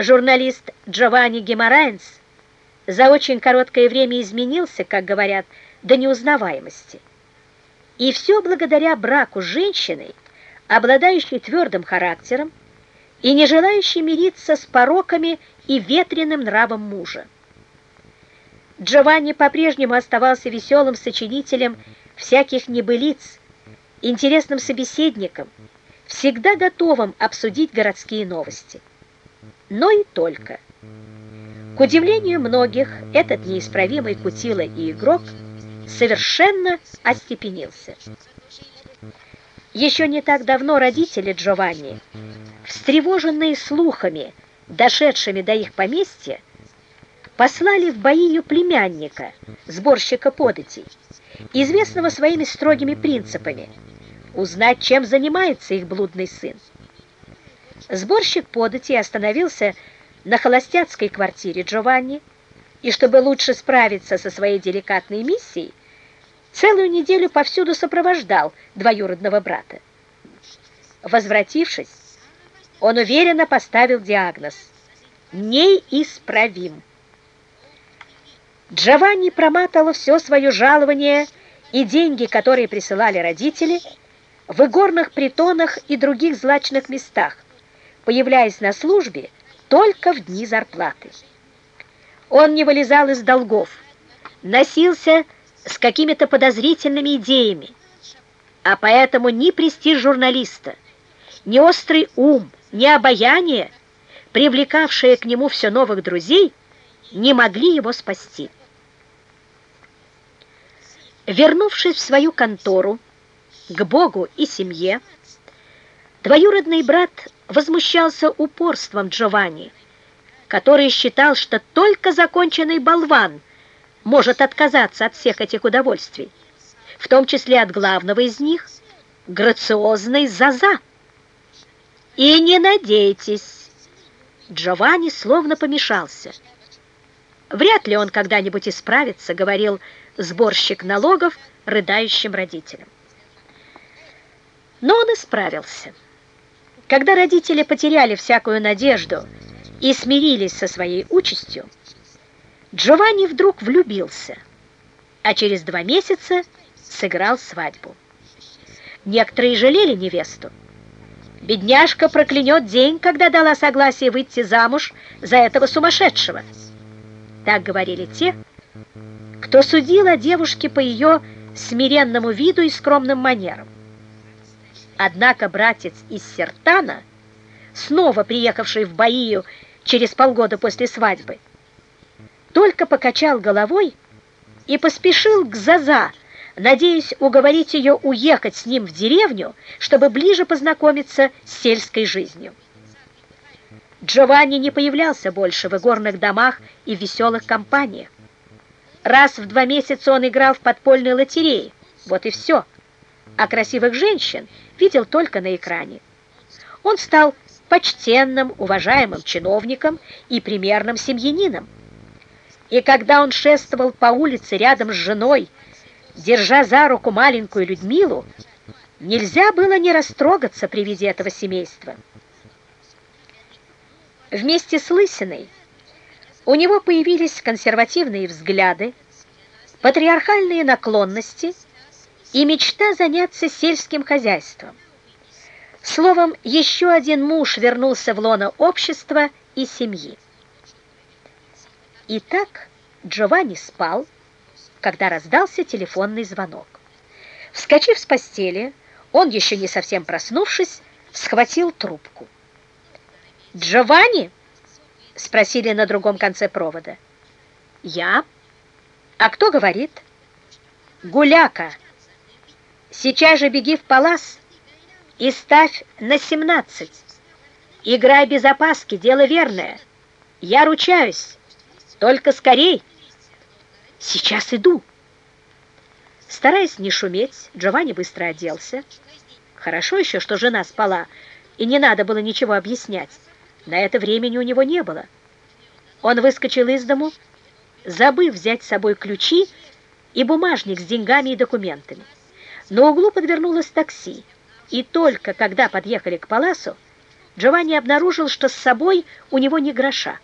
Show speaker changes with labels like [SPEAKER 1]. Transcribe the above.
[SPEAKER 1] Журналист Джованни Геморайнс за очень короткое время изменился, как говорят, до неузнаваемости. И все благодаря браку с женщиной, обладающей твердым характером и не желающей мириться с пороками и ветреным нравом мужа. Джованни по-прежнему оставался веселым сочинителем всяких небылиц, интересным собеседником, всегда готовым обсудить городские новости. Но и только. К удивлению многих, этот неисправимый кутила и игрок совершенно остепенился. Еще не так давно родители Джованни, встревоженные слухами, дошедшими до их поместья, послали в Баию племянника, сборщика податей, известного своими строгими принципами, узнать, чем занимается их блудный сын. Сборщик податей остановился на холостяцкой квартире Джованни, и чтобы лучше справиться со своей деликатной миссией, целую неделю повсюду сопровождал двоюродного брата. Возвратившись, он уверенно поставил диагноз «неисправим». Джованни проматывал все свое жалование и деньги, которые присылали родители, в игорных притонах и других злачных местах, появляясь на службе только в дни зарплаты. Он не вылезал из долгов, носился с какими-то подозрительными идеями, а поэтому ни престиж журналиста, ни острый ум, ни обаяние, привлекавшие к нему все новых друзей, не могли его спасти. Вернувшись в свою контору, к Богу и семье, двоюродный брат возмущался упорством Джованни, который считал, что только законченный болван может отказаться от всех этих удовольствий, в том числе от главного из них – грациозной Заза. И не надейтесь, Джованни словно помешался. Вряд ли он когда-нибудь исправится, говорил сборщик налогов рыдающим родителям. Но он исправился. Когда родители потеряли всякую надежду и смирились со своей участью, Джованни вдруг влюбился, а через два месяца сыграл свадьбу. Некоторые жалели невесту. Бедняжка проклянет день, когда дала согласие выйти замуж за этого сумасшедшего. Так говорили те, кто судил о девушке по ее смиренному виду и скромным манерам. Однако братец из Сертана, снова приехавший в Баию через полгода после свадьбы, только покачал головой и поспешил к Заза, надеясь уговорить ее уехать с ним в деревню, чтобы ближе познакомиться с сельской жизнью. Джованни не появлялся больше в игорных домах и веселых компаниях. Раз в два месяца он играл в подпольной лотерее. Вот и все. А красивых женщин видел только на экране. Он стал почтенным, уважаемым чиновником и примерным семьянином. И когда он шествовал по улице рядом с женой, держа за руку маленькую Людмилу, нельзя было не растрогаться при виде этого семейства. Вместе с Лысиной у него появились консервативные взгляды, патриархальные наклонности и мечта заняться сельским хозяйством. Словом, еще один муж вернулся в лоно общества и семьи. Итак, Джованни спал, когда раздался телефонный звонок. Вскочив с постели, он, еще не совсем проснувшись, схватил трубку. «Джованни!» Спросили на другом конце провода. Я? А кто говорит? Гуляка. Сейчас же беги в палас и ставь на 17. Играй без опаски, дело верное. Я ручаюсь. Только скорей. Сейчас иду. Стараясь не шуметь, Джованни быстро оделся. Хорошо еще, что жена спала, и не надо было ничего объяснять. На это времени у него не было. Он выскочил из дому, забыв взять с собой ключи и бумажник с деньгами и документами. На углу подвернулось такси, и только когда подъехали к Паласу, Джованни обнаружил, что с собой у него не гроша.